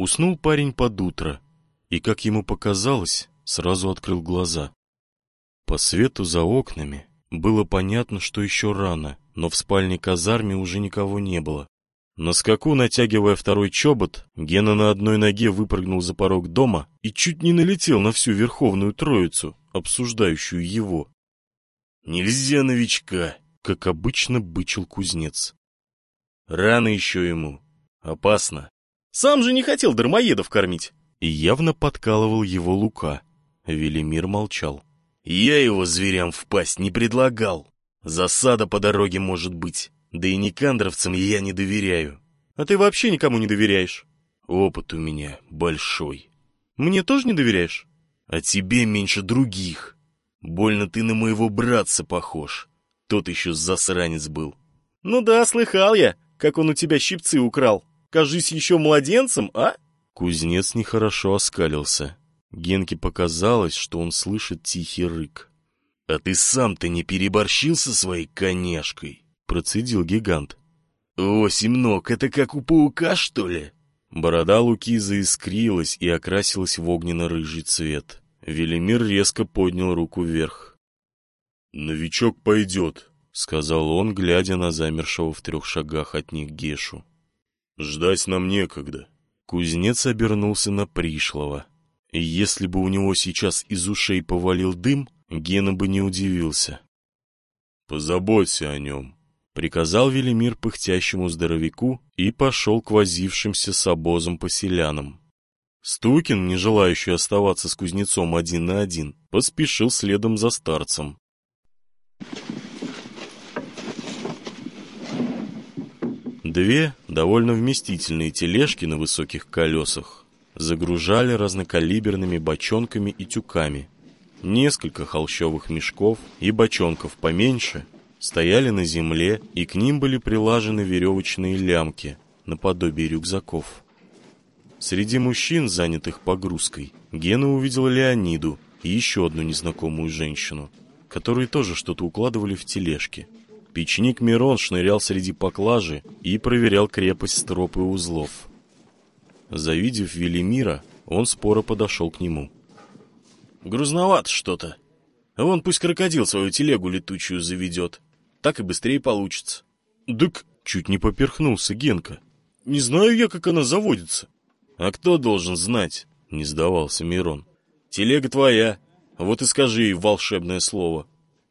Уснул парень под утро и, как ему показалось, сразу открыл глаза. По свету за окнами было понятно, что еще рано, но в спальне казарме уже никого не было. На скаку, натягивая второй чобот, Гена на одной ноге выпрыгнул за порог дома и чуть не налетел на всю Верховную Троицу, обсуждающую его. «Нельзя новичка!» — как обычно бычил кузнец. «Рано еще ему. Опасно. Сам же не хотел дармоедов кормить!» И явно подкалывал его Лука. Велимир молчал. «Я его зверям в пасть не предлагал. Засада по дороге может быть. Да и никандровцам я не доверяю. А ты вообще никому не доверяешь. Опыт у меня большой. Мне тоже не доверяешь? А тебе меньше других. Больно ты на моего братца похож. Тот еще засранец был. Ну да, слыхал я, как он у тебя щипцы украл. Кажись, еще младенцем, а? Кузнец нехорошо оскалился. Генке показалось, что он слышит тихий рык. «А ты сам-то не переборщил со своей коняшкой?» Процедил гигант. «О, Семнок, это как у паука, что ли?» Борода Луки заискрилась и окрасилась в огненно-рыжий цвет. Велимир резко поднял руку вверх. «Новичок пойдет», — сказал он, глядя на замершего в трех шагах от них Гешу. «Ждать нам некогда». Кузнец обернулся на пришлого. И если бы у него сейчас из ушей повалил дым, Гена бы не удивился. «Позаботься о нем», — приказал Велимир пыхтящему здоровяку и пошел к возившимся с обозом поселянам. Стукин, не желающий оставаться с кузнецом один на один, поспешил следом за старцем. Две довольно вместительные тележки на высоких колесах загружали разнокалиберными бочонками и тюками. Несколько холщовых мешков и бочонков поменьше стояли на земле, и к ним были прилажены веревочные лямки, наподобие рюкзаков. Среди мужчин, занятых погрузкой, Гена увидел Леониду и еще одну незнакомую женщину, которые тоже что-то укладывали в тележки. Печник Мирон шнырял среди поклажи и проверял крепость строп и узлов. Завидев Велимира, он споро подошел к нему. «Грузновато что-то. Вон пусть крокодил свою телегу летучую заведет. Так и быстрее получится». «Дык!» — чуть не поперхнулся Генка. «Не знаю я, как она заводится». «А кто должен знать?» — не сдавался Мирон. «Телега твоя. Вот и скажи ей волшебное слово».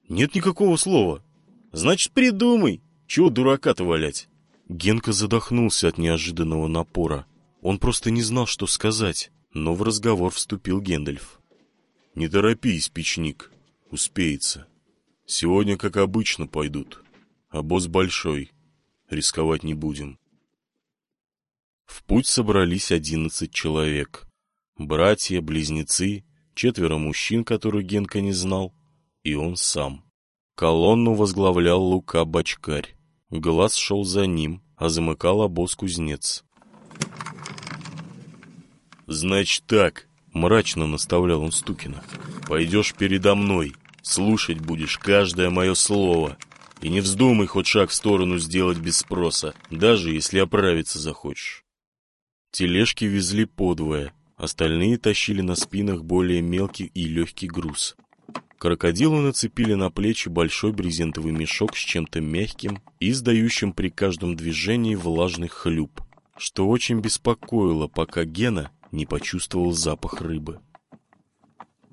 «Нет никакого слова». «Значит, придумай. Чего дурака-то валять?» Генка задохнулся от неожиданного напора. Он просто не знал, что сказать, но в разговор вступил Гендальф. «Не торопись, печник, успеется. Сегодня, как обычно, пойдут. А босс большой, рисковать не будем». В путь собрались одиннадцать человек. Братья, близнецы, четверо мужчин, которых Генка не знал, и он сам. Колонну возглавлял Лука-бочкарь. Глаз шел за ним, а замыкал обоз кузнец. «Значит так», — мрачно наставлял он Стукина. «Пойдешь передо мной, слушать будешь каждое мое слово. И не вздумай хоть шаг в сторону сделать без спроса, даже если оправиться захочешь». Тележки везли подвое, остальные тащили на спинах более мелкий и легкий груз. Крокодилу нацепили на плечи большой брезентовый мешок с чем-то мягким и издающим при каждом движении влажный хлюп, что очень беспокоило, пока Гена не почувствовал запах рыбы.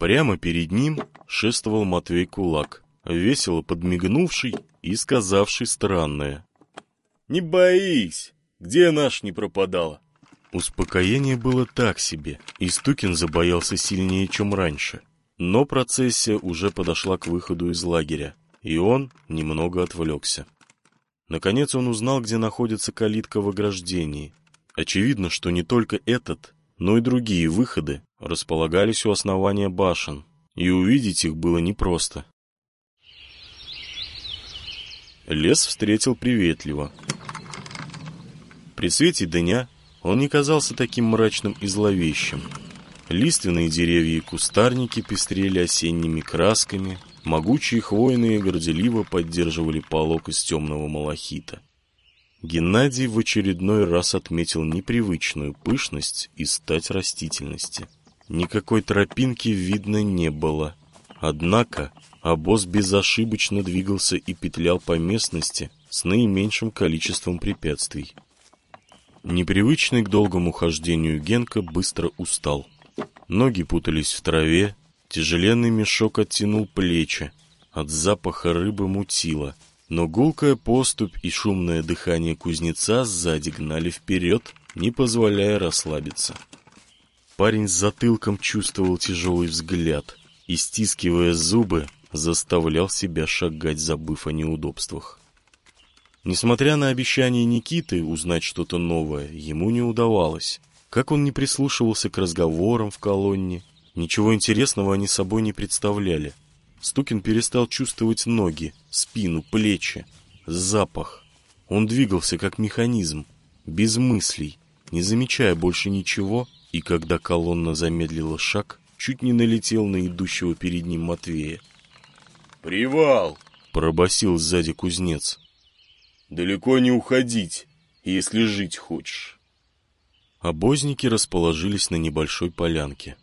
Прямо перед ним шествовал Матвей Кулак, весело подмигнувший и сказавший странное. «Не боись! Где наш не пропадала?» Успокоение было так себе, и Стукин забоялся сильнее, чем раньше. Но процессия уже подошла к выходу из лагеря, и он немного отвлекся. Наконец он узнал, где находится калитка в ограждении. Очевидно, что не только этот, но и другие выходы располагались у основания башен, и увидеть их было непросто. Лес встретил приветливо. При свете дня он не казался таким мрачным и зловещим. Лиственные деревья и кустарники пестрели осенними красками, могучие хвойные горделиво поддерживали полог из темного малахита. Геннадий в очередной раз отметил непривычную пышность и стать растительности. Никакой тропинки видно не было. Однако обоз безошибочно двигался и петлял по местности с наименьшим количеством препятствий. Непривычный к долгому хождению Генка быстро устал. Ноги путались в траве, тяжеленный мешок оттянул плечи, от запаха рыбы мутило, но гулкая поступь и шумное дыхание кузнеца сзади гнали вперед, не позволяя расслабиться. Парень с затылком чувствовал тяжелый взгляд и, стискивая зубы, заставлял себя шагать, забыв о неудобствах. Несмотря на обещание Никиты узнать что-то новое, ему не удавалось. Как он не прислушивался к разговорам в колонне, ничего интересного они собой не представляли. Стукин перестал чувствовать ноги, спину, плечи, запах. Он двигался как механизм, без мыслей, не замечая больше ничего, и когда колонна замедлила шаг, чуть не налетел на идущего перед ним Матвея. «Привал!» — пробасил сзади кузнец. Далеко не уходить, если жить хочешь. Обозники расположились на небольшой полянке.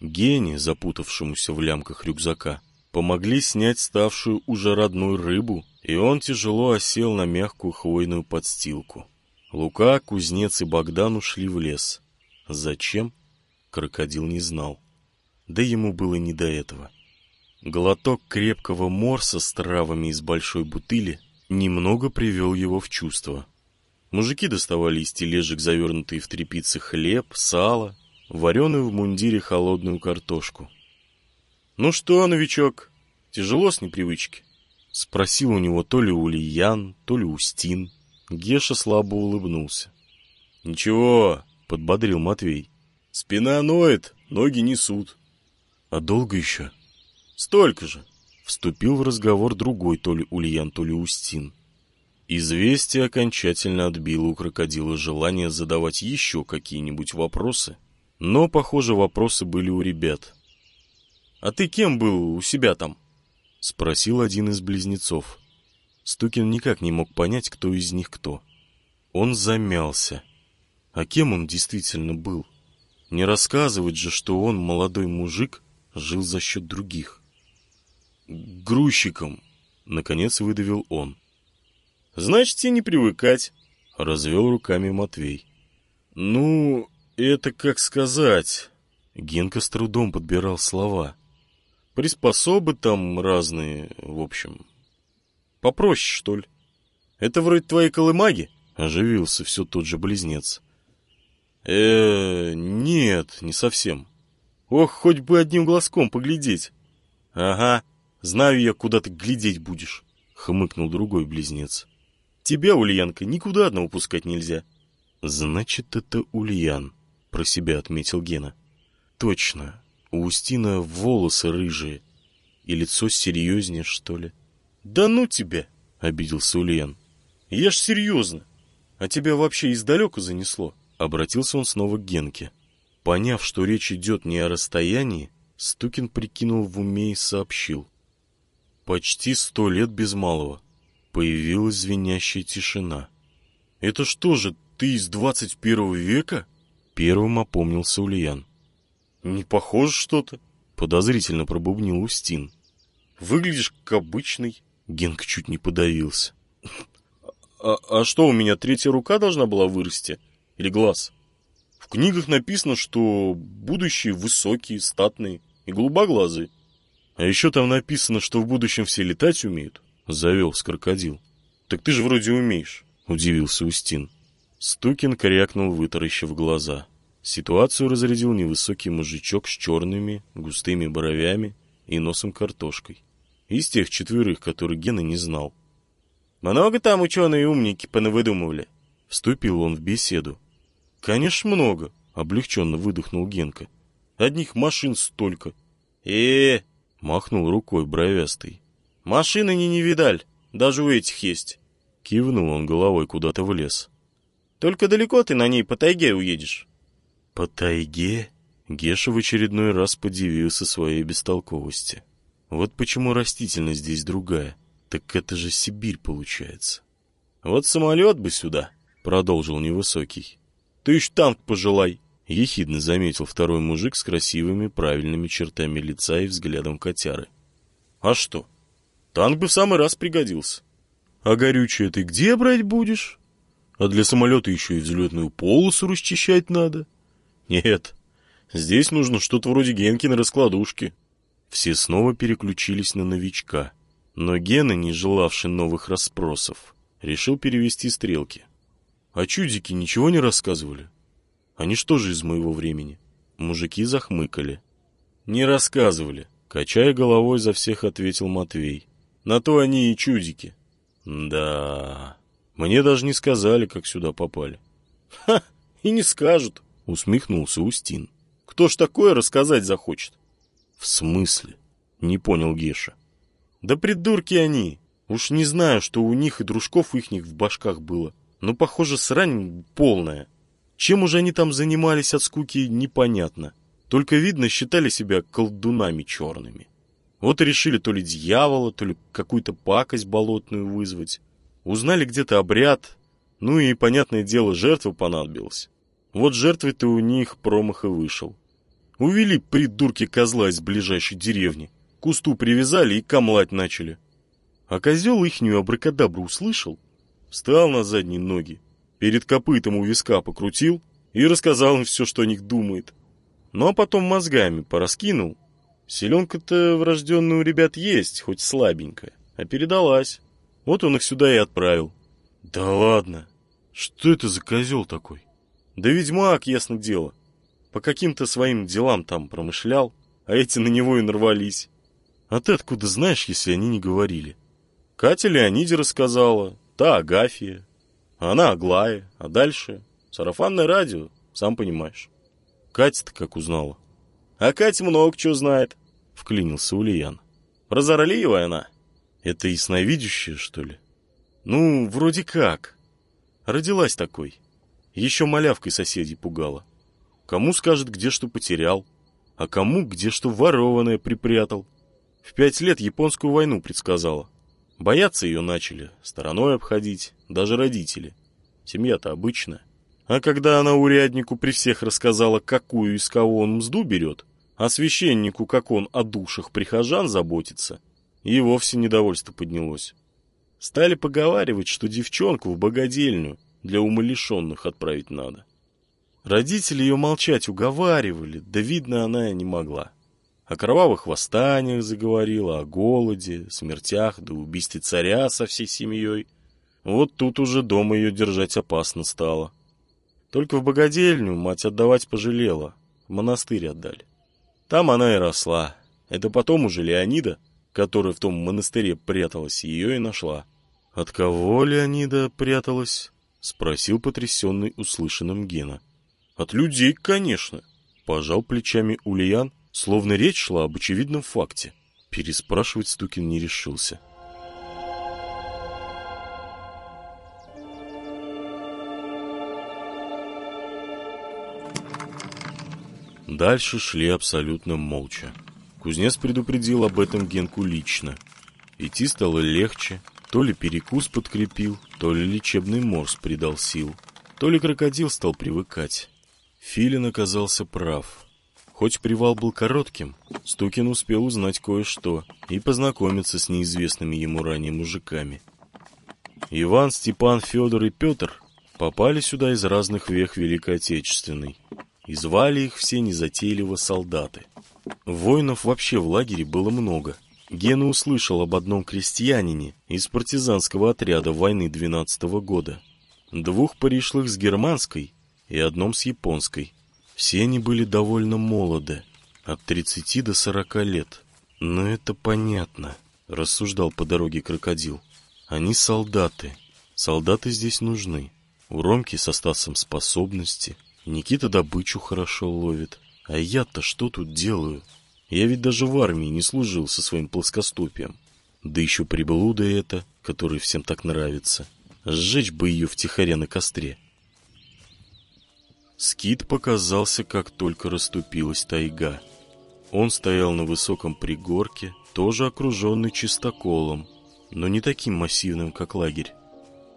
Гене, запутавшемуся в лямках рюкзака, помогли снять ставшую уже родной рыбу, и он тяжело осел на мягкую хвойную подстилку. Лука, Кузнец и Богдан ушли в лес. Зачем? Крокодил не знал. Да ему было не до этого. Глоток крепкого морса с травами из большой бутыли немного привел его в чувство. Мужики доставали из тележек завернутые в тряпицы хлеб, сало, вареную в мундире холодную картошку. «Ну что, новичок, тяжело с непривычки?» Спросил у него то ли Ульян, то ли Устин. Геша слабо улыбнулся. «Ничего», — подбодрил Матвей. «Спина ноет, ноги несут». «А долго еще?» «Столько же». Вступил в разговор другой то ли Ульян, то ли Устин. Известие окончательно отбило у крокодила желание задавать еще какие-нибудь вопросы, но, похоже, вопросы были у ребят. «А ты кем был у себя там?» — спросил один из близнецов. Стукин никак не мог понять, кто из них кто. Он замялся. А кем он действительно был? Не рассказывать же, что он, молодой мужик, жил за счет других грузчиком, наконец выдавил он. Значит, тебе не привыкать, развел руками Матвей. Ну, это как сказать. Генка с трудом подбирал слова. Приспособы там разные, в общем. Попроще, что ли? Это вроде твоей колымаги? Оживился все тот же близнец. э нет, не совсем. Ох, хоть бы одним глазком поглядеть. Ага, Знаю я, куда ты глядеть будешь, — хмыкнул другой близнец. Тебя, Ульянка, никуда одного пускать нельзя. Значит, это Ульян, — про себя отметил Гена. Точно, у Устина волосы рыжие, и лицо серьезнее, что ли. Да ну тебя, — обиделся Ульян. Я ж серьезно. А тебя вообще издалека занесло. Обратился он снова к Генке. Поняв, что речь идет не о расстоянии, Стукин прикинул в уме и сообщил. Почти сто лет без малого. Появилась звенящая тишина. «Это что же, ты из двадцать первого века?» Первым опомнился Ульян. «Не похоже что-то», — подозрительно пробубнил Устин. «Выглядишь как обычный». Генк чуть не подавился. А, «А что, у меня третья рука должна была вырасти? Или глаз?» В книгах написано, что будущие высокие, статные и голубоглазые. А еще там написано, что в будущем все летать умеют. Завелся крокодил. Так ты же вроде умеешь. Удивился Устин. Стукин крякнул, вытаращив глаза. Ситуацию разрядил невысокий мужичок с черными, густыми бровями и носом картошкой. Из тех четверых, которых Гена не знал. «Много там ученые умники понавыдумывали?» Вступил он в беседу. «Конечно, много», — облегченно выдохнул Генка. «Одних машин столько». «Э, Махнул рукой бровястый. «Машины не не видаль, даже у этих есть». Кивнул он головой куда-то в лес. «Только далеко ты на ней по тайге уедешь?» «По тайге?» Геша в очередной раз подивился своей бестолковости. Вот почему растительность здесь другая. Так это же Сибирь получается. Вот самолет бы сюда, продолжил невысокий. Ты еще танк пожелай, ехидно заметил второй мужик с красивыми правильными чертами лица и взглядом котяры. А что? Танк бы в самый раз пригодился. А горючее ты где брать будешь? А для самолета еще и взлетную полосу расчищать надо. Нет, здесь нужно что-то вроде Генкиной раскладушки. Все снова переключились на новичка. Но Гена, не желавший новых расспросов, решил перевести стрелки. А чудики ничего не рассказывали? Они что же из моего времени? Мужики захмыкали. Не рассказывали. Качая головой, за всех ответил Матвей. На то они и чудики. Да, мне даже не сказали, как сюда попали. Ха, и не скажут, усмехнулся Устин. Кто ж такое рассказать захочет? В смысле? Не понял Геша. Да придурки они. Уж не знаю, что у них и дружков ихних в башках было. Но, похоже, срань полная. Чем уже они там занимались от скуки, непонятно. Только, видно, считали себя колдунами черными. Вот и решили то ли дьявола, то ли какую-то пакость болотную вызвать. Узнали где-то обряд, ну и, понятное дело, жертва понадобилась. Вот жертвой-то у них промах и вышел. Увели придурки козла из ближайшей деревни, кусту привязали и камлать начали. А козел ихнюю абракадабру услышал, встал на задние ноги, перед копытом у виска покрутил и рассказал им все, что о них думает. Ну а потом мозгами пораскинул Селенка-то врожденная у ребят есть, хоть слабенькая, а передалась. Вот он их сюда и отправил. Да ладно, что это за козел такой? Да ведьмак, ясно дело. По каким-то своим делам там промышлял, а эти на него и нарвались. А ты откуда знаешь, если они не говорили? Катя Леониде рассказала, та Агафья, она Аглая, а дальше сарафанное радио, сам понимаешь. Катя-то как узнала? А Катя много чего знает, — вклинился Ульян. Прозорливая она. Это ясновидящая, что ли? Ну, вроде как. Родилась такой. Еще малявкой соседей пугала. Кому скажет, где что потерял, а кому где что ворованное припрятал. В пять лет японскую войну предсказала. Бояться ее начали, стороной обходить, даже родители. Семья-то обычная. А когда она уряднику при всех рассказала, какую из кого он мзду берет, а священнику, как он о душах прихожан заботится, и вовсе недовольство поднялось. Стали поговаривать, что девчонку в богадельню для умалишенных отправить надо. Родители ее молчать уговаривали, да видно она и не могла. О кровавых восстаниях заговорила, о голоде, смертях да убийстве царя со всей семьей. Вот тут уже дома ее держать опасно стало. Только в богадельню мать отдавать пожалела, в монастырь отдали. Там она и росла. Это потом уже Леонида, которая в том монастыре пряталась, ее и нашла. «От кого Леонида пряталась?» — спросил потрясенный услышанным Гена. «От людей, конечно!» — пожал плечами Ульян, словно речь шла об очевидном факте. Переспрашивать Стукин не решился. Дальше шли абсолютно молча. Кузнец предупредил об этом Генку лично. Идти стало легче, то ли перекус подкрепил, то ли лечебный морс придал сил, то ли крокодил стал привыкать. Филин оказался прав. Хоть привал был коротким, Стукин успел узнать кое-что и познакомиться с неизвестными ему ранее мужиками. Иван, Степан, Федор и Петр попали сюда из разных вех Великой Отечественной и звали их все незатейливо солдаты. Воинов вообще в лагере было много. Гена услышал об одном крестьянине из партизанского отряда войны 12 -го года, двух пришлых с германской и одном с японской. Все они были довольно молоды, от 30 до 40 лет. Но это понятно, рассуждал по дороге крокодил. Они солдаты. Солдаты здесь нужны. У Ромки со Стасом способности, Никита добычу хорошо ловит. А я-то что тут делаю? Я ведь даже в армии не служил со своим плоскостопием. Да еще приблуда эта, которая всем так нравится. Сжечь бы ее втихаря на костре. Скит показался, как только расступилась тайга. Он стоял на высоком пригорке, тоже окруженный чистоколом, но не таким массивным, как лагерь.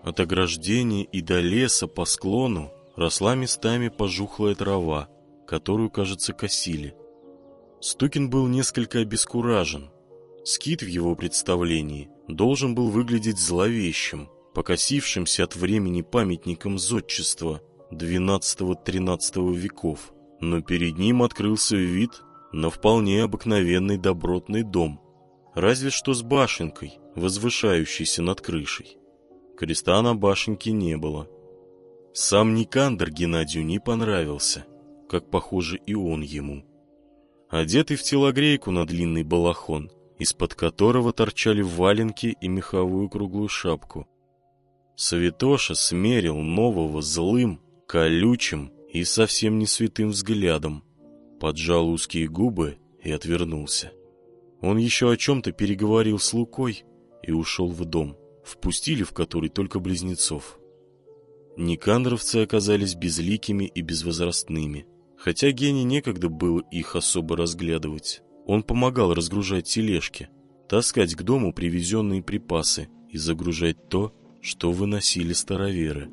От ограждения и до леса по склону росла местами пожухлая трава, которую, кажется, косили. Стукин был несколько обескуражен. Скит в его представлении должен был выглядеть зловещим, покосившимся от времени памятником зодчества XII-XIII веков. Но перед ним открылся вид на вполне обыкновенный добротный дом, разве что с башенкой, возвышающейся над крышей. Креста на башенке не было. Сам Никандр Геннадию не понравился, как, похоже, и он ему. Одетый в телогрейку на длинный балахон, из-под которого торчали валенки и меховую круглую шапку. Святоша смерил нового злым, колючим и совсем не святым взглядом, поджал узкие губы и отвернулся. Он еще о чем-то переговорил с Лукой и ушел в дом впустили в который только близнецов. Никандровцы оказались безликими и безвозрастными, хотя Гене некогда было их особо разглядывать. Он помогал разгружать тележки, таскать к дому привезенные припасы и загружать то, что выносили староверы.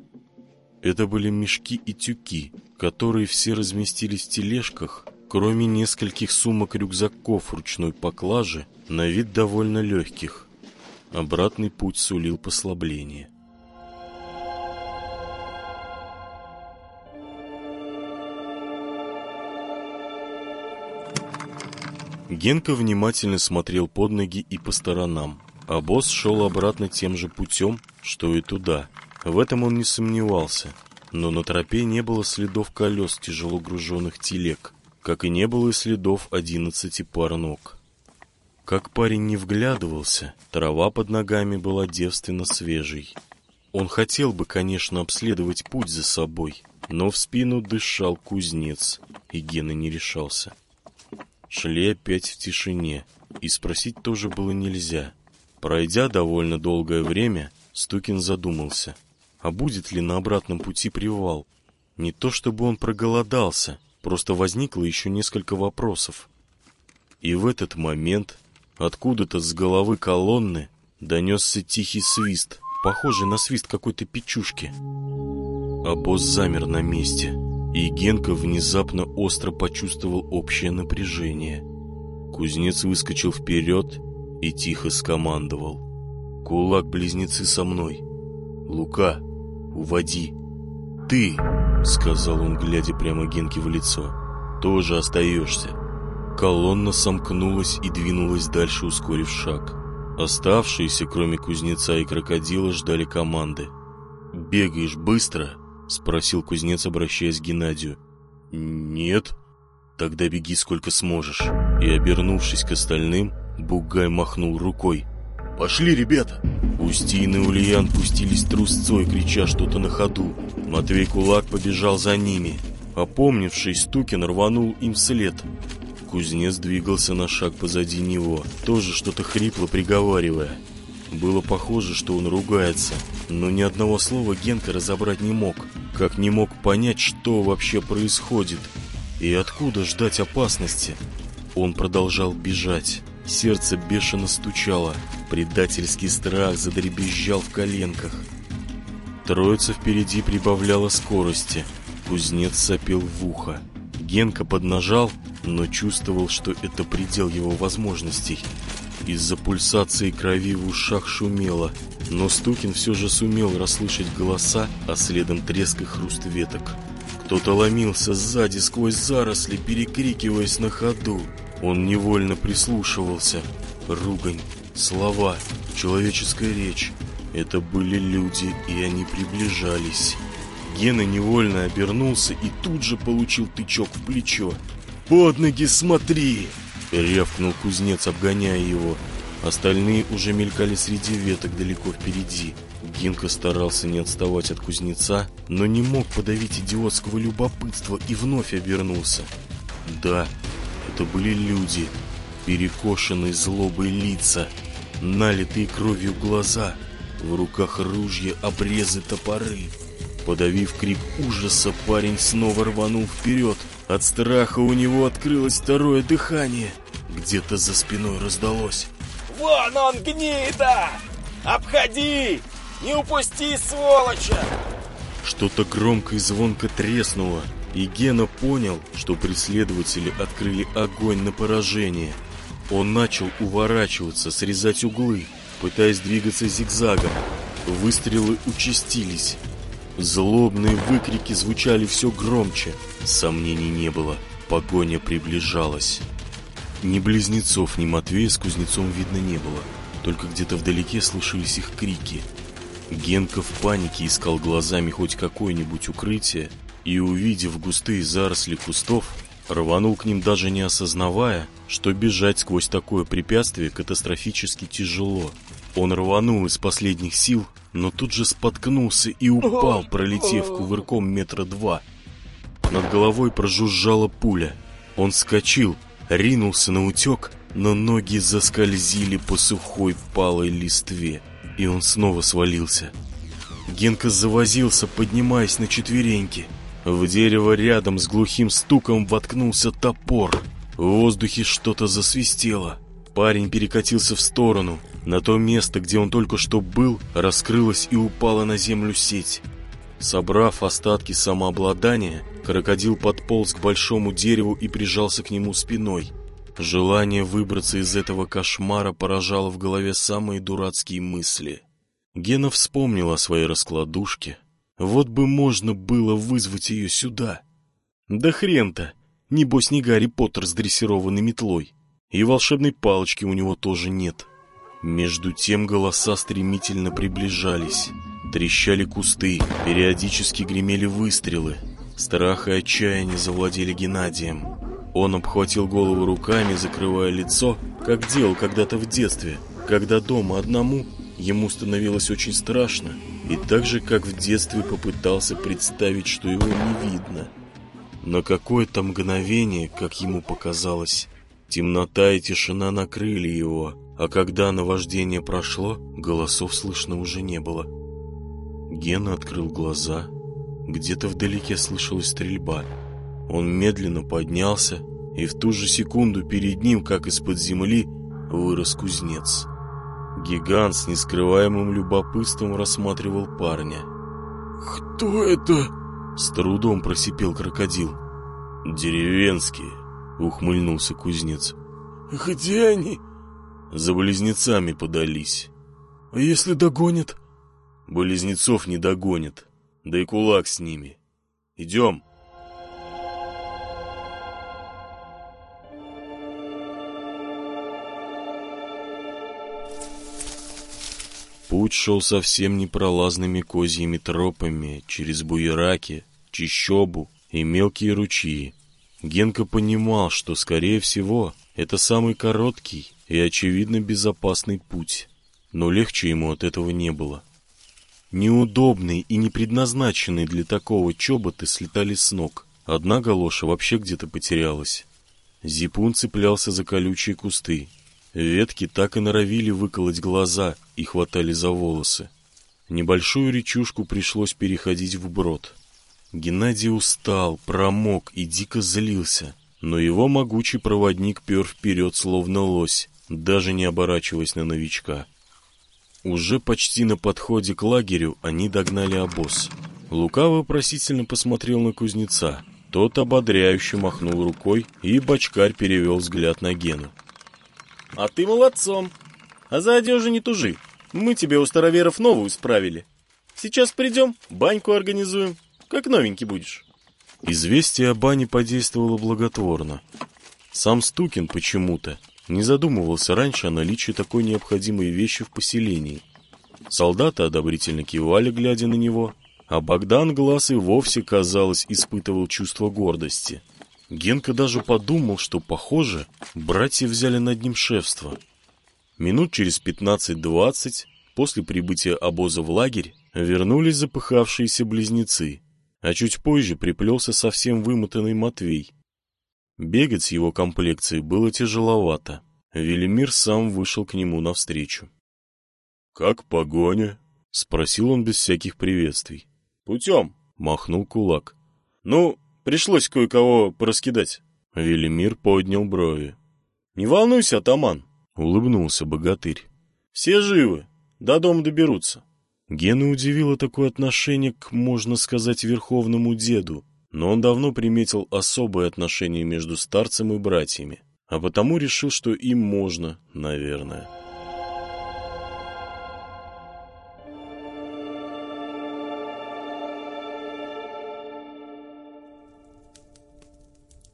Это были мешки и тюки, которые все разместились в тележках, кроме нескольких сумок-рюкзаков ручной поклажи, на вид довольно легких. Обратный путь сулил послабление. Генка внимательно смотрел под ноги и по сторонам, а босс шел обратно тем же путем, что и туда. В этом он не сомневался, но на тропе не было следов колес тяжело груженных телег, как и не было и следов одиннадцати пар ног. Как парень не вглядывался, трава под ногами была девственно свежей. Он хотел бы, конечно, обследовать путь за собой, но в спину дышал кузнец, и Гена не решался. Шли опять в тишине, и спросить тоже было нельзя. Пройдя довольно долгое время, Стукин задумался, а будет ли на обратном пути привал. Не то чтобы он проголодался, просто возникло еще несколько вопросов. И в этот момент Откуда-то с головы колонны донесся тихий свист, похожий на свист какой-то печушки. Босс замер на месте, и Генка внезапно остро почувствовал общее напряжение. Кузнец выскочил вперед и тихо скомандовал. «Кулак-близнецы со мной! Лука, уводи!» «Ты!» — сказал он, глядя прямо Генке в лицо. «Тоже остаешься!» Колонна сомкнулась и двинулась дальше, ускорив шаг. Оставшиеся, кроме кузнеца и крокодила, ждали команды. «Бегаешь быстро?» — спросил кузнец, обращаясь к Геннадию. «Нет». «Тогда беги сколько сможешь». И, обернувшись к остальным, Бугай махнул рукой. «Пошли, ребята!» Устин и Ульян пустились трусцой, крича что-то на ходу. Матвей Кулак побежал за ними. Опомнившись, Стукин рванул им вслед. Кузнец двигался на шаг позади него, тоже что-то хрипло приговаривая. Было похоже, что он ругается, но ни одного слова Генка разобрать не мог, как не мог понять, что вообще происходит и откуда ждать опасности. Он продолжал бежать. Сердце бешено стучало, предательский страх задребезжал в коленках. Троица впереди прибавляла скорости. Кузнец сопел в ухо. Генка поднажал, но чувствовал, что это предел его возможностей. Из-за пульсации крови в ушах шумело, но Стукин все же сумел расслышать голоса, а следом треск и хруст веток. Кто-то ломился сзади сквозь заросли, перекрикиваясь на ходу. Он невольно прислушивался. Ругань, слова, человеческая речь. Это были люди, и они приближались. Гена невольно обернулся и тут же получил тычок в плечо. «Под ноги смотри!» — рявкнул кузнец, обгоняя его. Остальные уже мелькали среди веток далеко впереди. Гинка старался не отставать от кузнеца, но не мог подавить идиотского любопытства и вновь обернулся. Да, это были люди, перекошенные злобой лица, налитые кровью глаза, в руках ружья, обрезы, топоры. Подавив крик ужаса, парень снова рванул вперед. От страха у него открылось второе дыхание. Где-то за спиной раздалось. «Вон он, гнида! Обходи! Не упусти, сволоча!» Что-то громко и звонко треснуло, и Гена понял, что преследователи открыли огонь на поражение. Он начал уворачиваться, срезать углы, пытаясь двигаться зигзагом. Выстрелы участились. Злобные выкрики звучали все громче. Сомнений не было. Погоня приближалась. Ни близнецов, ни Матвея с кузнецом видно не было. Только где-то вдалеке слышались их крики. Генка в панике искал глазами хоть какое-нибудь укрытие и, увидев густые заросли кустов, рванул к ним даже не осознавая, что бежать сквозь такое препятствие катастрофически тяжело. Он рванул из последних сил, но тут же споткнулся и упал, пролетев кувырком метра два. Над головой прожужжала пуля. Он скочил, ринулся на утек, но ноги заскользили по сухой палой листве, и он снова свалился. Генка завозился, поднимаясь на четвереньки. В дерево рядом с глухим стуком воткнулся топор. В воздухе что-то засвистело. Парень перекатился в сторону. На то место, где он только что был, раскрылась и упала на землю сеть. Собрав остатки самообладания, крокодил подполз к большому дереву и прижался к нему спиной. Желание выбраться из этого кошмара поражало в голове самые дурацкие мысли. Гена вспомнил о своей раскладушке. Вот бы можно было вызвать ее сюда. Да хрен-то! Небось не Гарри Поттер с дрессированной метлой. И волшебной палочки у него тоже нет. Между тем голоса стремительно приближались. Трещали кусты, периодически гремели выстрелы. Страх и отчаяние завладели Геннадием. Он обхватил голову руками, закрывая лицо, как делал когда-то в детстве, когда дома одному ему становилось очень страшно, и так же, как в детстве попытался представить, что его не видно. На какое-то мгновение, как ему показалось, темнота и тишина накрыли его, а когда наваждение прошло, голосов слышно уже не было. Гена открыл глаза. Где-то вдалеке слышалась стрельба. Он медленно поднялся, и в ту же секунду перед ним, как из-под земли, вырос кузнец. Гигант с нескрываемым любопытством рассматривал парня. «Кто это?» С трудом просипел крокодил. «Деревенские», — ухмыльнулся кузнец. «Где они?» «За близнецами подались». «А если догонят?» «Близнецов не догонят, да и кулак с ними. Идем». Путь шел совсем непролазными козьими тропами через буераки, чищобу и мелкие ручьи. Генка понимал, что, скорее всего, это самый короткий и, очевидно, безопасный путь. Но легче ему от этого не было. Неудобные и не предназначенные для такого чоботы слетали с ног. Одна галоша вообще где-то потерялась. Зипун цеплялся за колючие кусты. Ветки так и норовили выколоть глаза и хватали за волосы. Небольшую речушку пришлось переходить вброд. Геннадий устал, промок и дико злился, но его могучий проводник пер вперед, словно лось, даже не оборачиваясь на новичка. Уже почти на подходе к лагерю они догнали обоз. Лука вопросительно посмотрел на кузнеца. Тот ободряюще махнул рукой, и бочкарь перевел взгляд на Гену. А ты молодцом. А за одежду не тужи. Мы тебе у староверов новую справили. Сейчас придем, баньку организуем. Как новенький будешь. Известие о бане подействовало благотворно. Сам Стукин почему-то не задумывался раньше о наличии такой необходимой вещи в поселении. Солдаты одобрительно кивали, глядя на него, а Богдан глаз и вовсе, казалось, испытывал чувство гордости — Генка даже подумал, что, похоже, братья взяли над ним шефство. Минут через пятнадцать-двадцать после прибытия обоза в лагерь вернулись запыхавшиеся близнецы, а чуть позже приплелся совсем вымотанный Матвей. Бегать с его комплекцией было тяжеловато. Велимир сам вышел к нему навстречу. «Как погоня?» — спросил он без всяких приветствий. «Путем», — махнул кулак. «Ну, Пришлось кое-кого пораскидать. Велимир поднял брови. «Не волнуйся, атаман!» — улыбнулся богатырь. «Все живы, до дома доберутся. Гена удивило такое отношение к, можно сказать, верховному деду, но он давно приметил особое отношение между старцем и братьями, а потому решил, что им можно, наверное.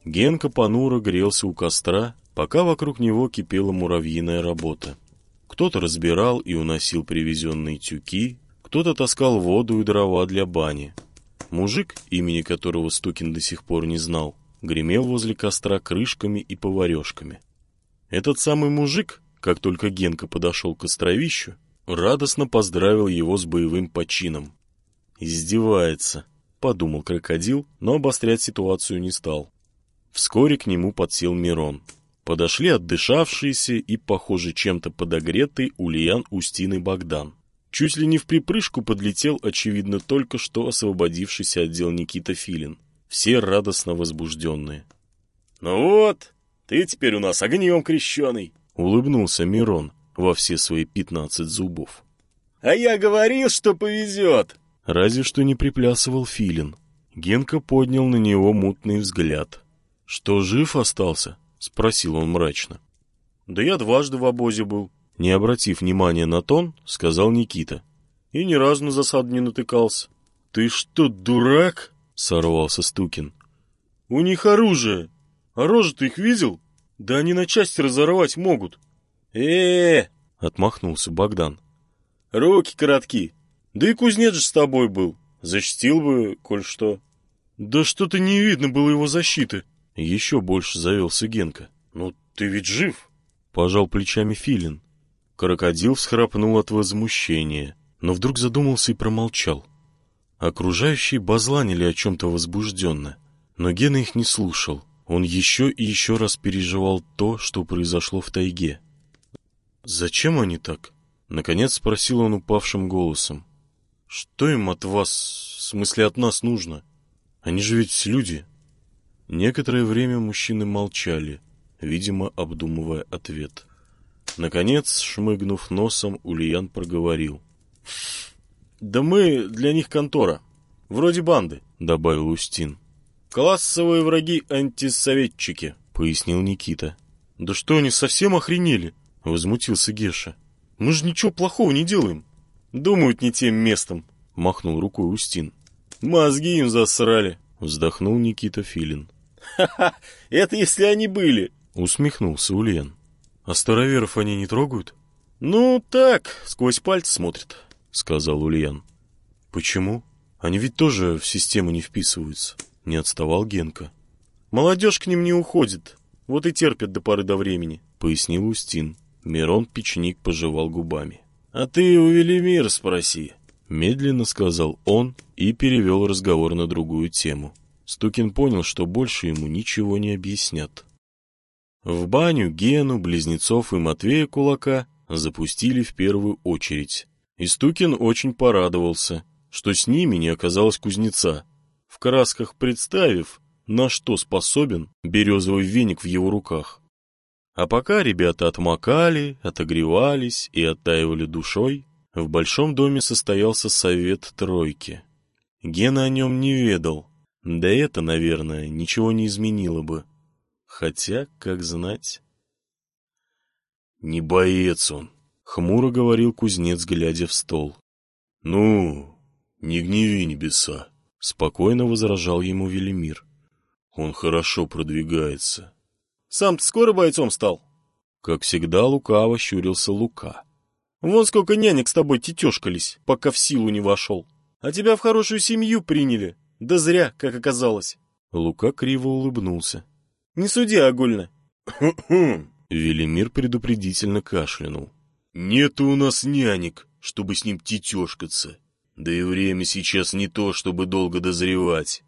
Генка понуро грелся у костра, пока вокруг него кипела муравьиная работа. Кто-то разбирал и уносил привезенные тюки, кто-то таскал воду и дрова для бани. Мужик, имени которого Стукин до сих пор не знал, гремел возле костра крышками и поварешками. Этот самый мужик, как только Генка подошел к островищу, радостно поздравил его с боевым почином. «Издевается», — подумал крокодил, но обострять ситуацию не стал. Вскоре к нему подсел Мирон. Подошли отдышавшиеся и, похоже, чем-то подогретый Ульян Устин и Богдан. Чуть ли не в припрыжку подлетел, очевидно, только что освободившийся отдел Никита Филин. Все радостно возбужденные. «Ну вот, ты теперь у нас огнем крещеный!» — улыбнулся Мирон во все свои пятнадцать зубов. «А я говорил, что повезет!» Разве что не приплясывал Филин. Генка поднял на него мутный взгляд. «Что, жив остался?» — спросил он мрачно. «Да я дважды в обозе был», не обратив внимания на тон, сказал Никита. И ни разу на засаду не натыкался. «Ты что, дурак?» — сорвался Стукин. «У них оружие. А рожи ты их видел? Да они на части разорвать могут». «Э-э-э!» — отмахнулся Богдан. «Руки коротки. Да и кузнец же с тобой был. Защитил бы, коль что». «Да что-то не видно было его защиты». Еще больше завелся Генка. «Ну, ты ведь жив?» — пожал плечами Филин. Крокодил всхрапнул от возмущения, но вдруг задумался и промолчал. Окружающие базланили о чем-то возбужденно, но Гена их не слушал. Он еще и еще раз переживал то, что произошло в тайге. «Зачем они так?» — наконец спросил он упавшим голосом. «Что им от вас, в смысле от нас, нужно? Они же ведь люди». Некоторое время мужчины молчали, видимо, обдумывая ответ. Наконец, шмыгнув носом, Ульян проговорил. «Да мы для них контора. Вроде банды», — добавил Устин. «Классовые враги-антисоветчики», — пояснил Никита. «Да что они совсем охренели?» — возмутился Геша. «Мы же ничего плохого не делаем». «Думают не тем местом», — махнул рукой Устин. «Мозги им засрали», — вздохнул Никита Филин. «Ха-ха, это если они были», — усмехнулся Ульян. А староверов они не трогают? Ну, так, сквозь пальцы смотрят, сказал Ульян. Почему? Они ведь тоже в систему не вписываются. Не отставал Генка. Молодежь к ним не уходит. Вот и терпят до поры до времени, пояснил Устин. Мирон Печник пожевал губами. А ты у Велимира спроси. Медленно сказал он и перевел разговор на другую тему. Стукин понял, что больше ему ничего не объяснят. В баню Гену, Близнецов и Матвея Кулака запустили в первую очередь. И Стукин очень порадовался, что с ними не оказалось кузнеца. В красках представив, на что способен березовый веник в его руках. А пока ребята отмокали, отогревались и оттаивали душой, в большом доме состоялся совет тройки. Гена о нем не ведал, да это, наверное, ничего не изменило бы. Хотя, как знать... «Не боец он», — хмуро говорил кузнец, глядя в стол. «Ну, не гневи небеса», — спокойно возражал ему Велимир. «Он хорошо продвигается». «Сам ты скоро бойцом стал?» Как всегда, лукаво щурился Лука. «Вон сколько нянек с тобой тетешкались, пока в силу не вошел. А тебя в хорошую семью приняли. Да зря, как оказалось». Лука криво улыбнулся. Не суди огульно. Велимир предупредительно кашлянул. Нету у нас нянек, чтобы с ним тетешкаться. Да и время сейчас не то, чтобы долго дозревать.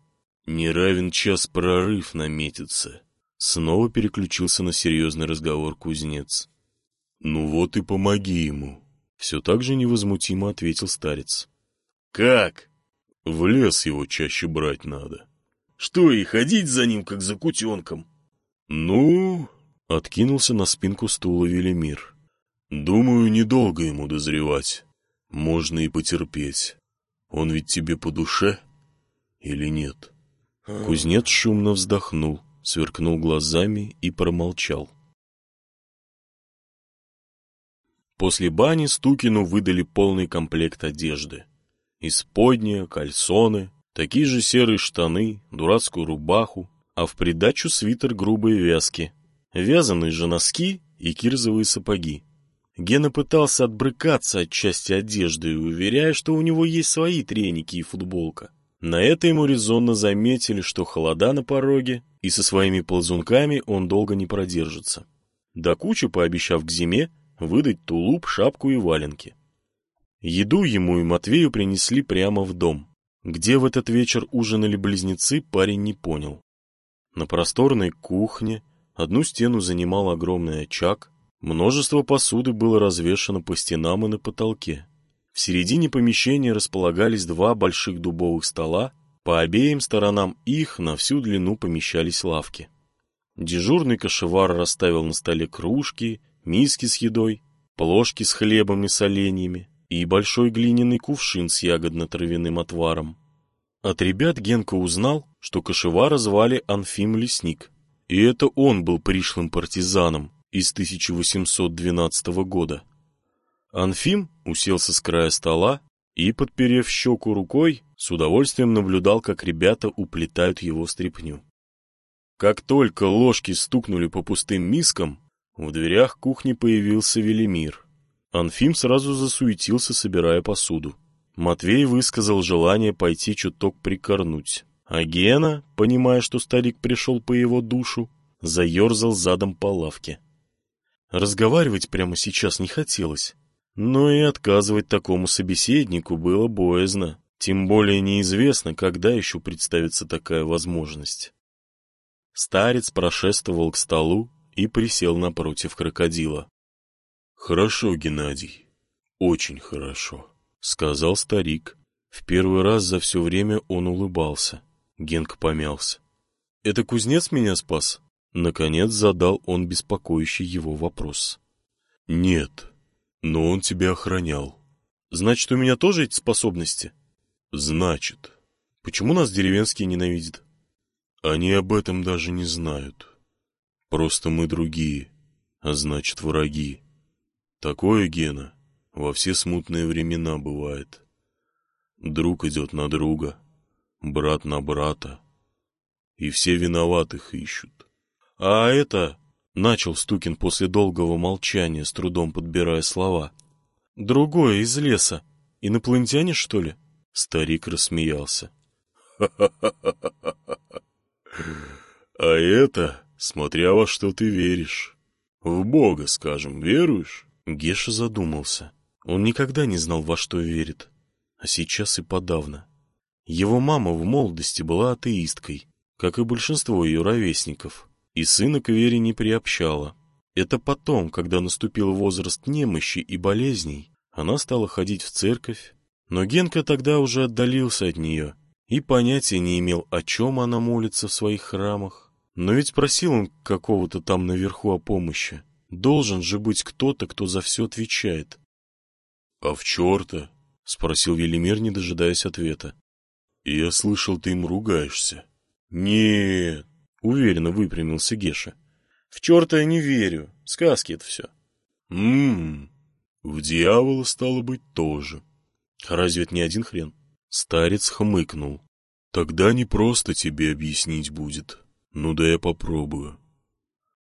Не равен час прорыв наметится. Снова переключился на серьезный разговор кузнец. Ну вот и помоги ему. Все так же невозмутимо ответил старец. Как? В лес его чаще брать надо. Что и ходить за ним, как за кутенком? «Ну...» — откинулся на спинку стула Велимир. «Думаю, недолго ему дозревать. можно и потерпеть. Он ведь тебе по душе или нет? Кузнец шумно вздохнул, сверкнул глазами и промолчал. После бани Стукину выдали полный комплект одежды. Исподние, кальсоны, такие же серые штаны, дурацкую рубаху, а в придачу свитер грубой вязки, вязаные же носки и кирзовые сапоги. Гена пытался отбрыкаться от части одежды, уверяя, что у него есть свои треники и футболка. На это ему резонно заметили, что холода на пороге, и со своими ползунками он долго не продержится. До кучи, пообещав к зиме, выдать тулуп, шапку и валенки. Еду ему и Матвею принесли прямо в дом. Где в этот вечер ужинали близнецы, парень не понял. На просторной кухне одну стену занимал огромный очаг, множество посуды было развешано по стенам и на потолке. В середине помещения располагались два больших дубовых стола, по обеим сторонам их на всю длину помещались лавки. Дежурный кошевар расставил на столе кружки, миски с едой, плошки с хлебом и соленьями и большой глиняный кувшин с ягодно-травяным отваром. От ребят Генка узнал, что кошевара звали Анфим Лесник, и это он был пришлым партизаном из 1812 года. Анфим уселся с края стола и, подперев щеку рукой, с удовольствием наблюдал, как ребята уплетают его стряпню. Как только ложки стукнули по пустым мискам, в дверях кухни появился Велимир. Анфим сразу засуетился, собирая посуду. Матвей высказал желание пойти чуток прикорнуть. А Гена, понимая, что старик пришел по его душу, заерзал задом по лавке. Разговаривать прямо сейчас не хотелось, но и отказывать такому собеседнику было боязно, тем более неизвестно, когда еще представится такая возможность. Старец прошествовал к столу и присел напротив крокодила. — Хорошо, Геннадий, очень хорошо. — сказал старик. В первый раз за все время он улыбался. Генк помялся. — Это кузнец меня спас? Наконец задал он беспокоящий его вопрос. — Нет, но он тебя охранял. — Значит, у меня тоже эти способности? — Значит. — Почему нас деревенские ненавидят? — Они об этом даже не знают. Просто мы другие, а значит, враги. Такое, Гена, во все смутные времена бывает. Друг идет на друга, брат на брата, и все виноватых ищут. А это... Начал Стукин после долгого молчания, с трудом подбирая слова. «Другое из леса. Инопланетяне, что ли?» Старик рассмеялся. А это, смотря во что ты веришь. В Бога, скажем, веруешь?» Геша задумался. Он никогда не знал, во что верит, а сейчас и подавно. Его мама в молодости была атеисткой, как и большинство ее ровесников, и сына к вере не приобщала. Это потом, когда наступил возраст немощи и болезней, она стала ходить в церковь, но Генка тогда уже отдалился от нее и понятия не имел, о чем она молится в своих храмах. Но ведь просил он какого-то там наверху о помощи. Должен же быть кто-то, кто за все отвечает. «А в черта?» — спросил Велимир, не дожидаясь ответа. «Я слышал, ты им ругаешься». «Нет», — уверенно выпрямился Геша. «В черта я не верю. Сказки это все». «М-м-м, в дьявола, стало быть, тоже». «Разве это не один хрен?» Старец хмыкнул. «Тогда не просто тебе объяснить будет. Ну да я попробую.